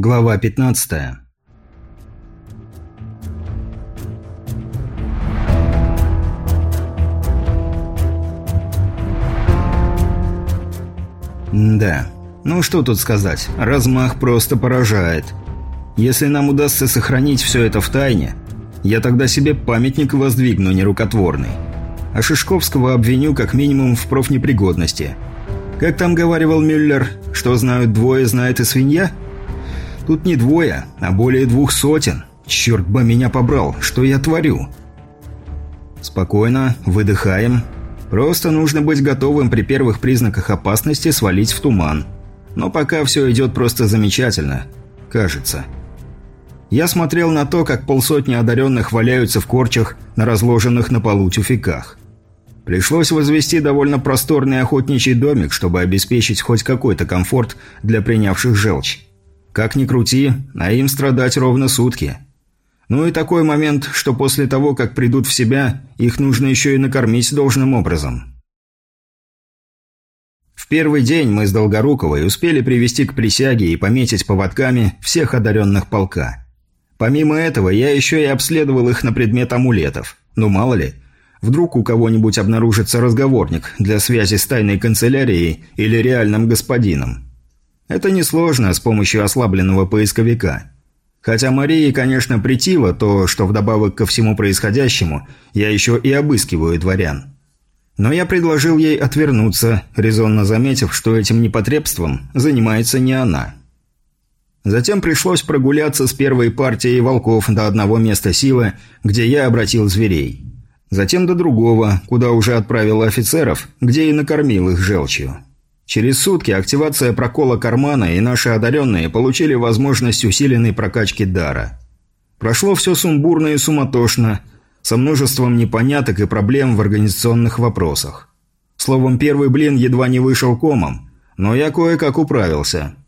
Глава 15 Да, ну что тут сказать, размах просто поражает. Если нам удастся сохранить все это в тайне, я тогда себе памятник воздвигну нерукотворный. А Шишковского обвиню как минимум в профнепригодности. Как там говаривал Мюллер, что знают двое, знает и свинья? Тут не двое, а более двух сотен. Черт бы меня побрал, что я творю? Спокойно, выдыхаем. Просто нужно быть готовым при первых признаках опасности свалить в туман. Но пока все идет просто замечательно. Кажется. Я смотрел на то, как полсотни одаренных валяются в корчах на разложенных на полу тюфяках. Пришлось возвести довольно просторный охотничий домик, чтобы обеспечить хоть какой-то комфорт для принявших желчь. Как ни крути, а им страдать ровно сутки. Ну и такой момент, что после того, как придут в себя, их нужно еще и накормить должным образом. В первый день мы с Долгоруковой успели привести к присяге и пометить поводками всех одаренных полка. Помимо этого, я еще и обследовал их на предмет амулетов. Ну, мало ли, вдруг у кого-нибудь обнаружится разговорник для связи с тайной канцелярией или реальным господином. Это несложно с помощью ослабленного поисковика. Хотя Марии, конечно, притило то, что вдобавок ко всему происходящему я еще и обыскиваю дворян. Но я предложил ей отвернуться, резонно заметив, что этим непотребством занимается не она. Затем пришлось прогуляться с первой партией волков до одного места силы, где я обратил зверей. Затем до другого, куда уже отправил офицеров, где и накормил их желчью. Через сутки активация прокола кармана и наши одаренные получили возможность усиленной прокачки дара. Прошло все сумбурно и суматошно, со множеством непоняток и проблем в организационных вопросах. Словом, первый блин едва не вышел комом, но я кое-как управился –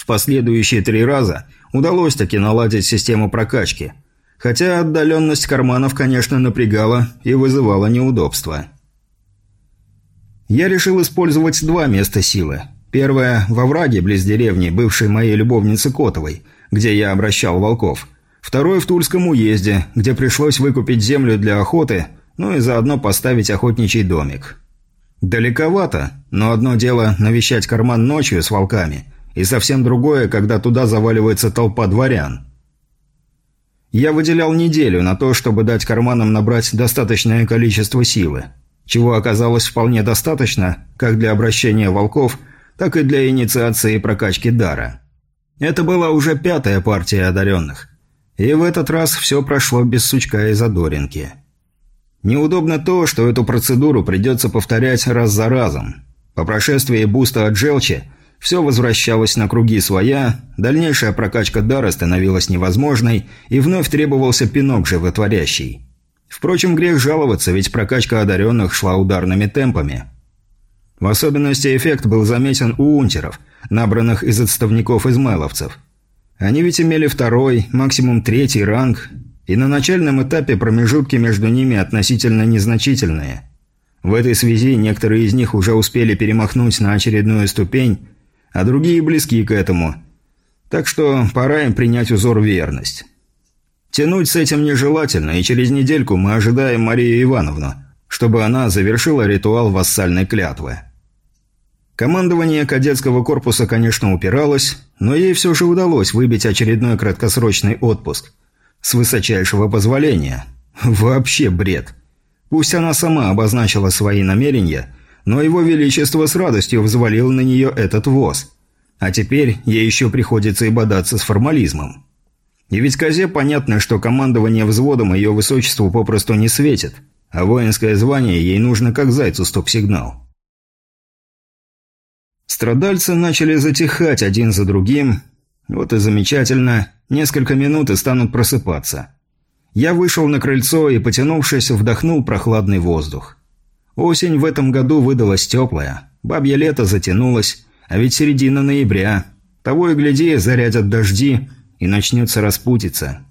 в последующие три раза удалось таки наладить систему прокачки, хотя отдаленность карманов, конечно, напрягала и вызывала неудобства. Я решил использовать два места силы. Первое – во враге близ деревни, бывшей моей любовницы Котовой, где я обращал волков. Второе – в Тульском уезде, где пришлось выкупить землю для охоты, ну и заодно поставить охотничий домик. Далековато, но одно дело навещать карман ночью с волками – и совсем другое, когда туда заваливается толпа дворян. Я выделял неделю на то, чтобы дать карманам набрать достаточное количество силы, чего оказалось вполне достаточно как для обращения волков, так и для инициации и прокачки дара. Это была уже пятая партия одаренных. И в этот раз все прошло без сучка и задоринки. Неудобно то, что эту процедуру придется повторять раз за разом. По прошествии буста от желчи – все возвращалось на круги своя, дальнейшая прокачка дара становилась невозможной, и вновь требовался пинок животворящий. Впрочем, грех жаловаться, ведь прокачка одаренных шла ударными темпами. В особенности эффект был заметен у унтеров, набранных из отставников-измайловцев. Они ведь имели второй, максимум третий ранг, и на начальном этапе промежутки между ними относительно незначительные. В этой связи некоторые из них уже успели перемахнуть на очередную ступень а другие близки к этому. Так что пора им принять узор верность. Тянуть с этим нежелательно, и через недельку мы ожидаем Марию Ивановну, чтобы она завершила ритуал вассальной клятвы. Командование кадетского корпуса, конечно, упиралось, но ей все же удалось выбить очередной краткосрочный отпуск. С высочайшего позволения. Вообще бред. Пусть она сама обозначила свои намерения – но его величество с радостью взвалил на нее этот воз. А теперь ей еще приходится и бодаться с формализмом. И ведь козе понятно, что командование взводом ее высочеству попросту не светит, а воинское звание ей нужно как зайцу стоп-сигнал. Страдальцы начали затихать один за другим. Вот и замечательно. Несколько минут и станут просыпаться. Я вышел на крыльцо и, потянувшись, вдохнул прохладный воздух. Осень в этом году выдалась теплая. Бабье лето затянулось, а ведь середина ноября. Того и гляди, зарядят дожди, и начнется распутиться.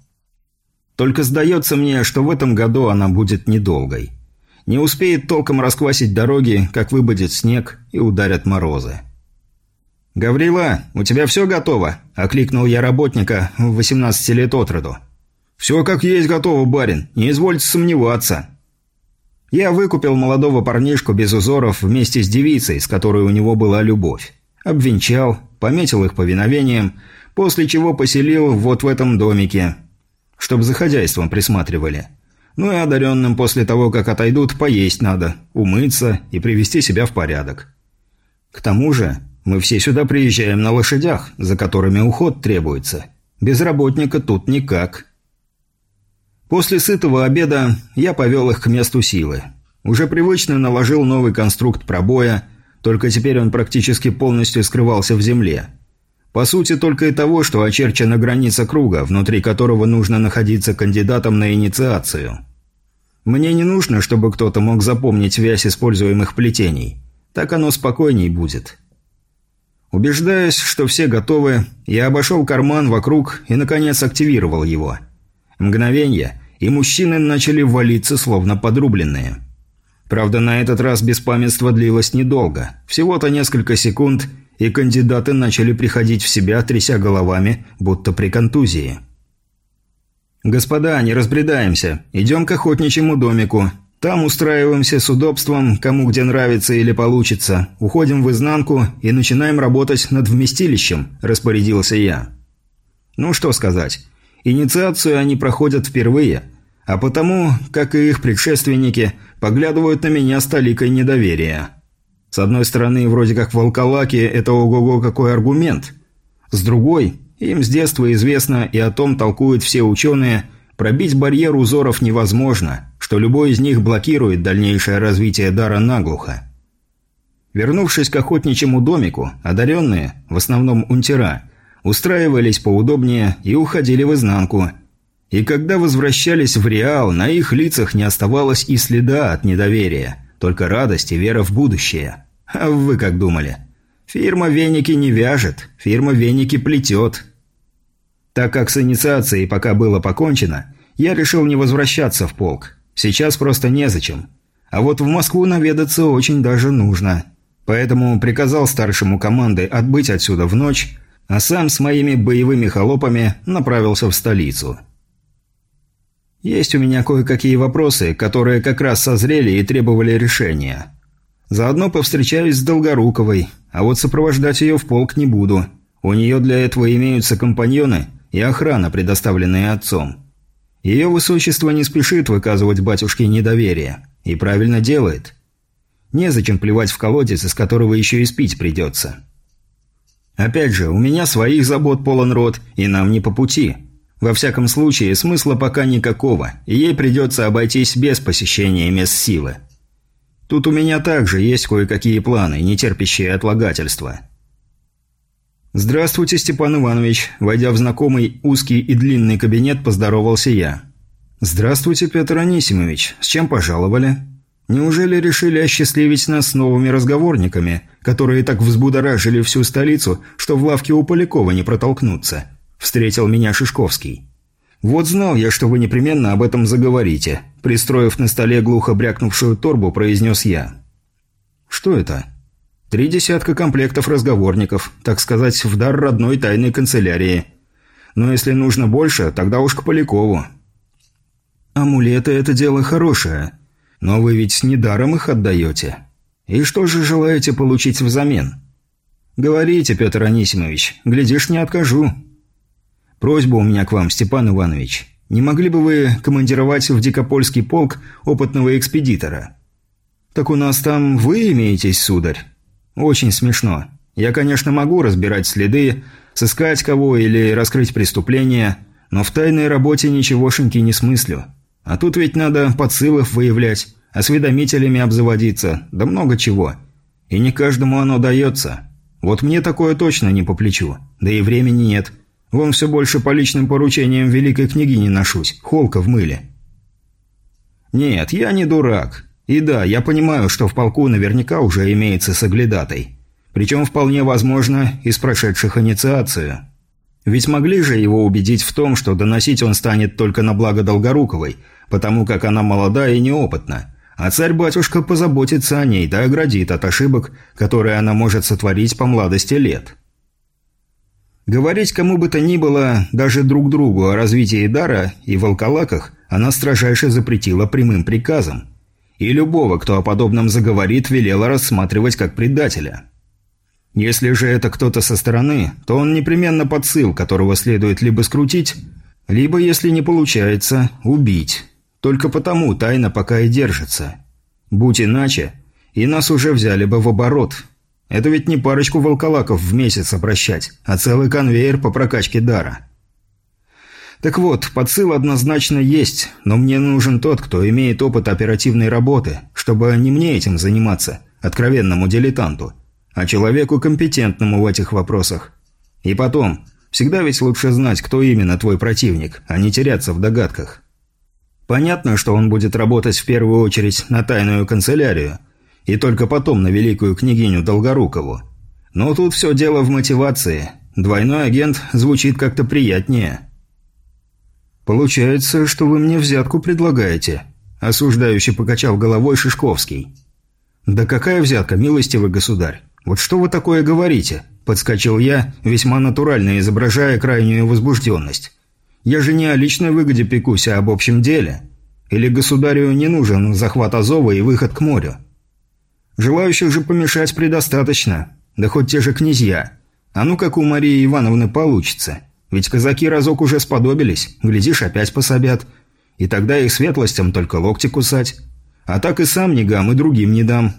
Только сдается мне, что в этом году она будет недолгой. Не успеет толком расквасить дороги, как выбудет снег и ударят морозы. «Гаврила, у тебя все готово?» – окликнул я работника в 18 лет от роду. «Все как есть готово, барин, не извольте сомневаться». Я выкупил молодого парнишку без узоров вместе с девицей, с которой у него была любовь. Обвенчал, пометил их повиновением, после чего поселил вот в этом домике, чтобы за хозяйством присматривали. Ну и одаренным после того, как отойдут, поесть надо, умыться и привести себя в порядок. К тому же, мы все сюда приезжаем на лошадях, за которыми уход требуется. Без работника тут никак. После сытого обеда я повел их к месту силы. Уже привычно наложил новый конструкт пробоя, только теперь он практически полностью скрывался в земле. По сути, только и того, что очерчена граница круга, внутри которого нужно находиться кандидатом на инициацию. Мне не нужно, чтобы кто-то мог запомнить вязь используемых плетений. Так оно спокойней будет. Убеждаясь, что все готовы, я обошел карман вокруг и, наконец, активировал его. Мгновение, и мужчины начали валиться, словно подрубленные. Правда, на этот раз беспамятство длилось недолго. Всего-то несколько секунд, и кандидаты начали приходить в себя, тряся головами, будто при контузии. «Господа, не разбредаемся. Идем к охотничьему домику. Там устраиваемся с удобством, кому где нравится или получится. Уходим в изнанку и начинаем работать над вместилищем», – распорядился я. Ну что сказать. Инициацию они проходят впервые, а потому, как и их предшественники, поглядывают на меня с толикой недоверия. С одной стороны, вроде как волколаки – это ого-го какой аргумент. С другой, им с детства известно и о том толкуют все ученые – Пробить барьер узоров невозможно, что любой из них блокирует дальнейшее развитие дара наглухо. Вернувшись к охотничьему домику, одаренные, в основном унтера, устраивались поудобнее и уходили в изнанку. И когда возвращались в Реал, на их лицах не оставалось и следа от недоверия, только радость и вера в будущее. А вы как думали? Фирма веники не вяжет, фирма веники плетет – так как с инициацией пока было покончено, я решил не возвращаться в полк. Сейчас просто незачем. А вот в Москву наведаться очень даже нужно. Поэтому приказал старшему команды отбыть отсюда в ночь, а сам с моими боевыми холопами направился в столицу. Есть у меня кое-какие вопросы, которые как раз созрели и требовали решения. Заодно повстречаюсь с Долгоруковой, а вот сопровождать ее в полк не буду. У нее для этого имеются компаньоны – и охрана, предоставленная отцом. Ее высочество не спешит выказывать батюшке недоверие. И правильно делает. Незачем плевать в колодец, из которого еще и спить придется. Опять же, у меня своих забот полон рот, и нам не по пути. Во всяком случае, смысла пока никакого, и ей придется обойтись без посещения мест силы. Тут у меня также есть кое-какие планы, не терпящие отлагательства. «Здравствуйте, Степан Иванович!» Войдя в знакомый узкий и длинный кабинет, поздоровался я. «Здравствуйте, Петр Анисимович! С чем пожаловали?» «Неужели решили осчастливить нас новыми разговорниками, которые так взбудоражили всю столицу, что в лавке у Полякова не протолкнуться?» Встретил меня Шишковский. «Вот знал я, что вы непременно об этом заговорите», пристроив на столе глухо брякнувшую торбу, произнес я. «Что это?» Три десятка комплектов разговорников, так сказать, в дар родной тайной канцелярии. Но если нужно больше, тогда уж к Полякову. Амулеты – это дело хорошее. Но вы ведь с недаром их отдаете. И что же желаете получить взамен? Говорите, Петр Анисимович, глядишь, не откажу. Просьба у меня к вам, Степан Иванович. Не могли бы вы командировать в Дикопольский полк опытного экспедитора? Так у нас там вы имеетесь, сударь? Очень смешно. Я, конечно, могу разбирать следы, сыскать кого или раскрыть преступление, но в тайной работе ничегошеньки не смыслю. А тут ведь надо подсылов выявлять, осведомителями обзаводиться, да много чего. И не каждому оно дается. Вот мне такое точно не по плечу, да и времени нет. Вон все больше по личным поручениям великой княгини ношусь, холка в мыле. Нет, я не дурак. И да, я понимаю, что в полку наверняка уже имеется соглядатай. Причем вполне возможно из прошедших инициацию. Ведь могли же его убедить в том, что доносить он станет только на благо Долгоруковой, потому как она молода и неопытна. А царь-батюшка позаботится о ней, да оградит от ошибок, которые она может сотворить по младости лет. Говорить кому бы то ни было, даже друг другу о развитии дара и волколаках она строжайше запретила прямым приказом. И любого, кто о подобном заговорит, велела рассматривать как предателя. Если же это кто-то со стороны, то он непременно подсыл, которого следует либо скрутить, либо, если не получается, убить. Только потому тайна пока и держится. Будь иначе, и нас уже взяли бы в оборот. Это ведь не парочку волколаков в месяц обращать, а целый конвейер по прокачке дара. Так вот, подсыл однозначно есть, но мне нужен тот, кто имеет опыт оперативной работы, чтобы не мне этим заниматься, откровенному дилетанту, а человеку компетентному в этих вопросах. И потом, всегда ведь лучше знать, кто именно твой противник, а не теряться в догадках. Понятно, что он будет работать в первую очередь на тайную канцелярию, и только потом на великую княгиню Долгорукову. Но тут все дело в мотивации. Двойной агент звучит как-то приятнее. «Получается, что вы мне взятку предлагаете», – осуждающий покачал головой Шишковский. «Да какая взятка, милостивый государь? Вот что вы такое говорите?» – подскочил я, весьма натурально изображая крайнюю возбужденность. «Я же не о личной выгоде пекусь, а об общем деле. Или государю не нужен захват Азова и выход к морю? Желающих же помешать предостаточно, да хоть те же князья. А ну как у Марии Ивановны получится?» Ведь казаки разок уже сподобились, глядишь, опять пособят. И тогда их светлостям только локти кусать. А так и сам не гам, и другим не дам.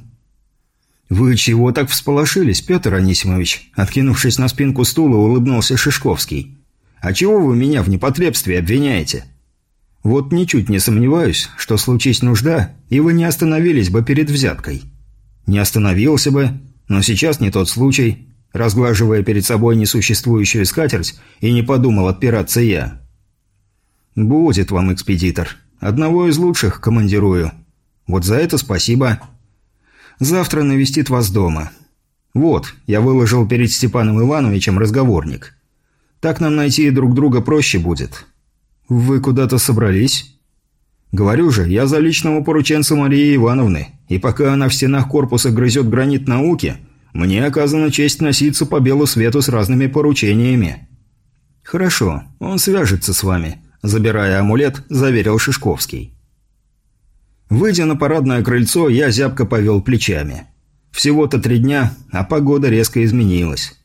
«Вы чего так всполошились, Петр Анисимович?» Откинувшись на спинку стула, улыбнулся Шишковский. «А чего вы меня в непотребстве обвиняете?» «Вот ничуть не сомневаюсь, что случись нужда, и вы не остановились бы перед взяткой». «Не остановился бы, но сейчас не тот случай разглаживая перед собой несуществующую скатерть, и не подумал отпираться я. «Будет вам экспедитор. Одного из лучших командирую. Вот за это спасибо. Завтра навестит вас дома. Вот, я выложил перед Степаном Ивановичем разговорник. Так нам найти друг друга проще будет. Вы куда-то собрались?» «Говорю же, я за личного порученца Марии Ивановны, и пока она в стенах корпуса грызет гранит науки», мне оказана честь носиться по белу свету с разными поручениями». «Хорошо, он свяжется с вами», – забирая амулет, заверил Шишковский. Выйдя на парадное крыльцо, я зябко повел плечами. Всего-то три дня, а погода резко изменилась.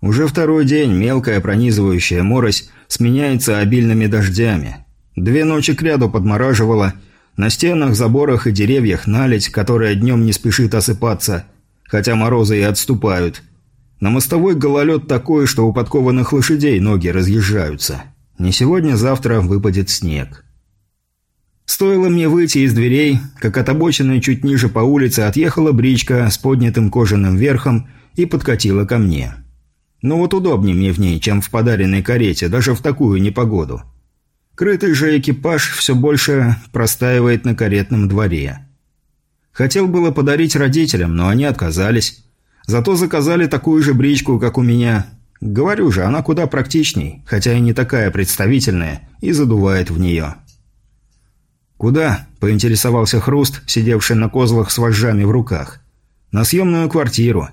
Уже второй день мелкая пронизывающая морось сменяется обильными дождями. Две ночи кряду подмораживала, на стенах, заборах и деревьях наледь, которая днем не спешит осыпаться – хотя морозы и отступают. На мостовой гололед такой, что у подкованных лошадей ноги разъезжаются. Не сегодня-завтра выпадет снег. Стоило мне выйти из дверей, как от обочины чуть ниже по улице отъехала бричка с поднятым кожаным верхом и подкатила ко мне. Ну вот удобнее мне в ней, чем в подаренной карете, даже в такую непогоду. Крытый же экипаж все больше простаивает на каретном дворе. Хотел было подарить родителям, но они отказались. Зато заказали такую же бричку, как у меня. Говорю же, она куда практичней, хотя и не такая представительная, и задувает в нее. «Куда?» – поинтересовался Хруст, сидевший на козлах с вожжами в руках. «На съемную квартиру».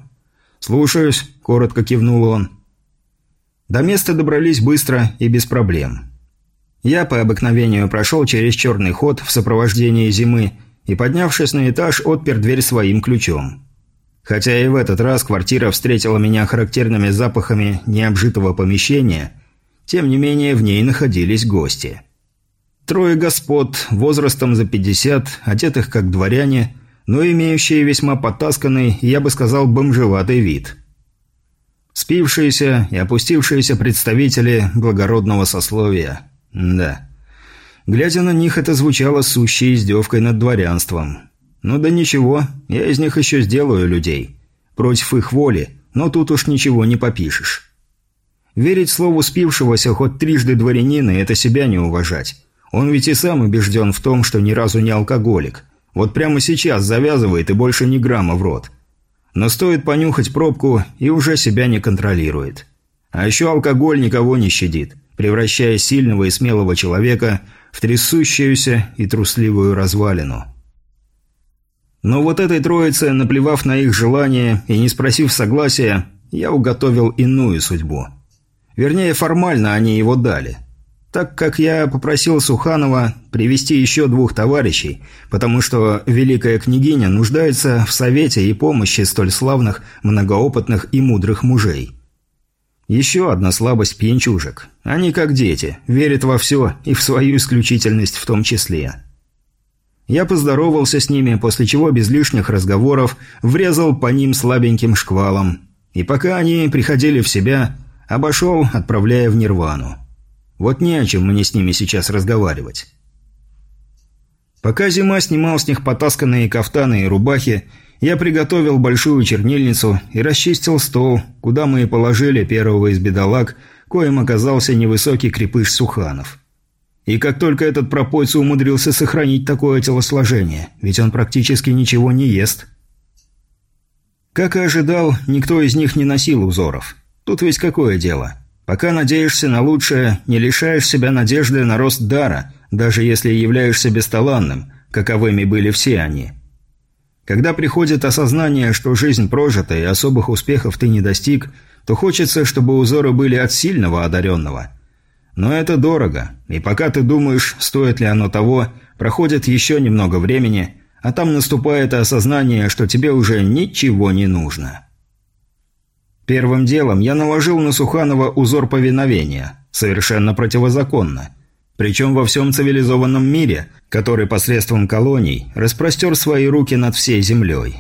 «Слушаюсь», – коротко кивнул он. До места добрались быстро и без проблем. Я по обыкновению прошел через черный ход в сопровождении зимы и, поднявшись на этаж, отпер дверь своим ключом. Хотя и в этот раз квартира встретила меня характерными запахами необжитого помещения, тем не менее в ней находились гости. Трое господ, возрастом за 50, одетых как дворяне, но имеющие весьма потасканный, я бы сказал, бомжеватый вид. Спившиеся и опустившиеся представители благородного сословия. Да. Глядя на них, это звучало сущей издевкой над дворянством. Ну да ничего, я из них еще сделаю людей. Против их воли, но тут уж ничего не попишешь. Верить слову спившегося хоть трижды дворянина – это себя не уважать. Он ведь и сам убежден в том, что ни разу не алкоголик. Вот прямо сейчас завязывает и больше ни грамма в рот. Но стоит понюхать пробку и уже себя не контролирует. А еще алкоголь никого не щадит, превращая сильного и смелого человека в трясущуюся и трусливую развалину. Но вот этой троице, наплевав на их желание и не спросив согласия, я уготовил иную судьбу. Вернее, формально они его дали. Так как я попросил Суханова привести еще двух товарищей, потому что Великая Княгиня нуждается в совете и помощи столь славных, многоопытных и мудрых мужей. Еще одна слабость пьянчужек. Они как дети, верят во все и в свою исключительность в том числе. Я поздоровался с ними, после чего без лишних разговоров врезал по ним слабеньким шквалом. И пока они приходили в себя, обошел, отправляя в нирвану. Вот не о чем мне с ними сейчас разговаривать. Пока зима снимал с них потасканные кафтаны и рубахи, я приготовил большую чернильницу и расчистил стол, куда мы и положили первого из бедолаг, коим оказался невысокий крепыш Суханов. И как только этот пропойца умудрился сохранить такое телосложение, ведь он практически ничего не ест. Как и ожидал, никто из них не носил узоров. Тут ведь какое дело? Пока надеешься на лучшее, не лишаешь себя надежды на рост дара, даже если являешься бесталанным, каковыми были все они – когда приходит осознание, что жизнь прожита и особых успехов ты не достиг, то хочется, чтобы узоры были от сильного одаренного. Но это дорого, и пока ты думаешь, стоит ли оно того, проходит еще немного времени, а там наступает осознание, что тебе уже ничего не нужно. Первым делом я наложил на Суханова узор повиновения, совершенно противозаконно – причем во всем цивилизованном мире, который посредством колоний распростер свои руки над всей землей.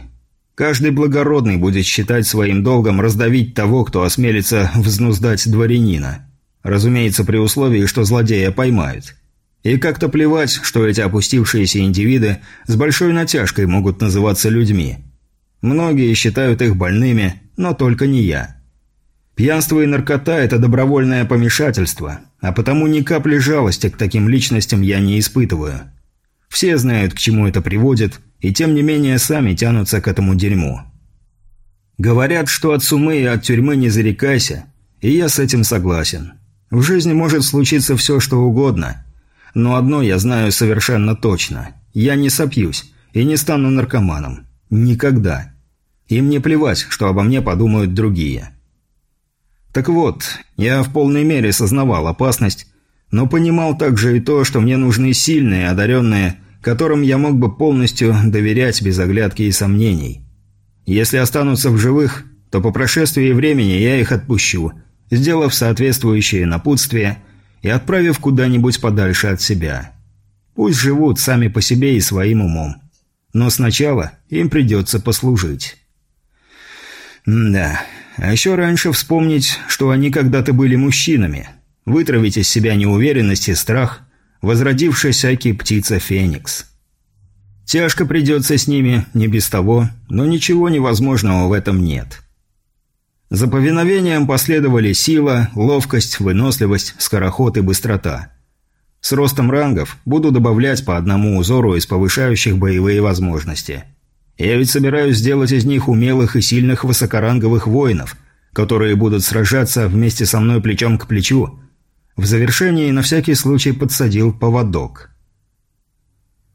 Каждый благородный будет считать своим долгом раздавить того, кто осмелится взнуздать дворянина. Разумеется, при условии, что злодея поймают. И как-то плевать, что эти опустившиеся индивиды с большой натяжкой могут называться людьми. Многие считают их больными, но только не я. Пьянство и наркота – это добровольное помешательство, а потому ни капли жалости к таким личностям я не испытываю. Все знают, к чему это приводит, и тем не менее сами тянутся к этому дерьму. Говорят, что от сумы и от тюрьмы не зарекайся, и я с этим согласен. В жизни может случиться все, что угодно. Но одно я знаю совершенно точно. Я не сопьюсь и не стану наркоманом. Никогда. Им не плевать, что обо мне подумают другие. Так вот, я в полной мере сознавал опасность, но понимал также и то, что мне нужны сильные, одаренные, которым я мог бы полностью доверять без оглядки и сомнений. Если останутся в живых, то по прошествии времени я их отпущу, сделав соответствующее напутствие и отправив куда-нибудь подальше от себя. Пусть живут сами по себе и своим умом. Но сначала им придется послужить. М да, а еще раньше вспомнить, что они когда-то были мужчинами. Вытравить из себя неуверенность и страх, возродившаяся птица Феникс. Тяжко придется с ними, не без того, но ничего невозможного в этом нет. За повиновением последовали сила, ловкость, выносливость, скороход и быстрота. С ростом рангов буду добавлять по одному узору из повышающих боевые возможности – я ведь собираюсь сделать из них умелых и сильных высокоранговых воинов, которые будут сражаться вместе со мной плечом к плечу. В завершении на всякий случай подсадил поводок.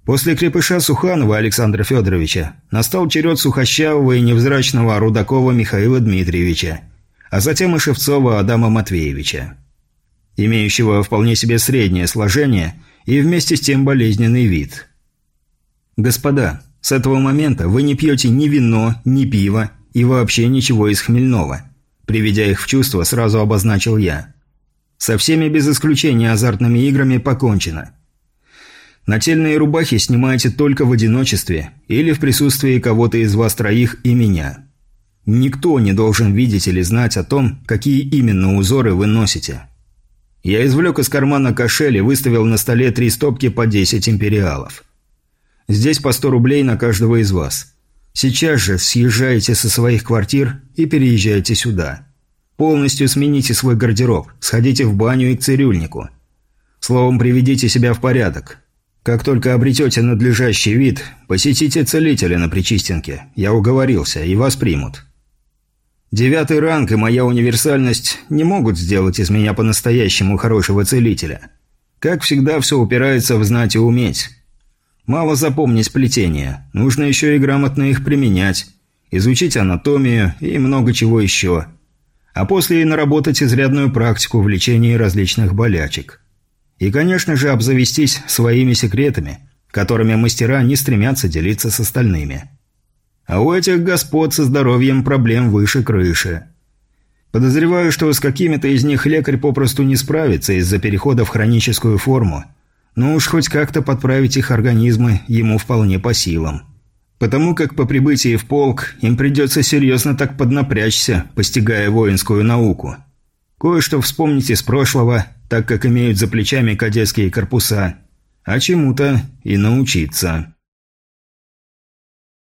После крепыша Суханова Александра Федоровича настал черед сухощавого и невзрачного Рудакова Михаила Дмитриевича, а затем и Шевцова Адама Матвеевича, имеющего вполне себе среднее сложение и вместе с тем болезненный вид. «Господа», с этого момента вы не пьете ни вино, ни пиво и вообще ничего из хмельного. Приведя их в чувство, сразу обозначил я. Со всеми без исключения азартными играми покончено. Нательные рубахи снимаете только в одиночестве или в присутствии кого-то из вас троих и меня. Никто не должен видеть или знать о том, какие именно узоры вы носите. Я извлек из кармана кошель и выставил на столе три стопки по 10 империалов. Здесь по 100 рублей на каждого из вас. Сейчас же съезжайте со своих квартир и переезжайте сюда. Полностью смените свой гардероб, сходите в баню и к цирюльнику. Словом, приведите себя в порядок. Как только обретете надлежащий вид, посетите целителя на Причистенке. Я уговорился, и вас примут. Девятый ранг и моя универсальность не могут сделать из меня по-настоящему хорошего целителя. Как всегда, все упирается в знать и уметь. Мало запомнить плетения, нужно еще и грамотно их применять, изучить анатомию и много чего еще. а после и наработать изрядную практику в лечении различных болячек. И, конечно же, обзавестись своими секретами, которыми мастера не стремятся делиться с остальными. А у этих господ со здоровьем проблем выше крыши. Подозреваю, что с какими-то из них лекарь попросту не справится из-за перехода в хроническую форму. Но уж хоть как-то подправить их организмы ему вполне по силам. Потому как по прибытии в полк им придется серьезно так поднапрячься, постигая воинскую науку. Кое-что вспомнить из прошлого, так как имеют за плечами кадетские корпуса, а чему-то и научиться.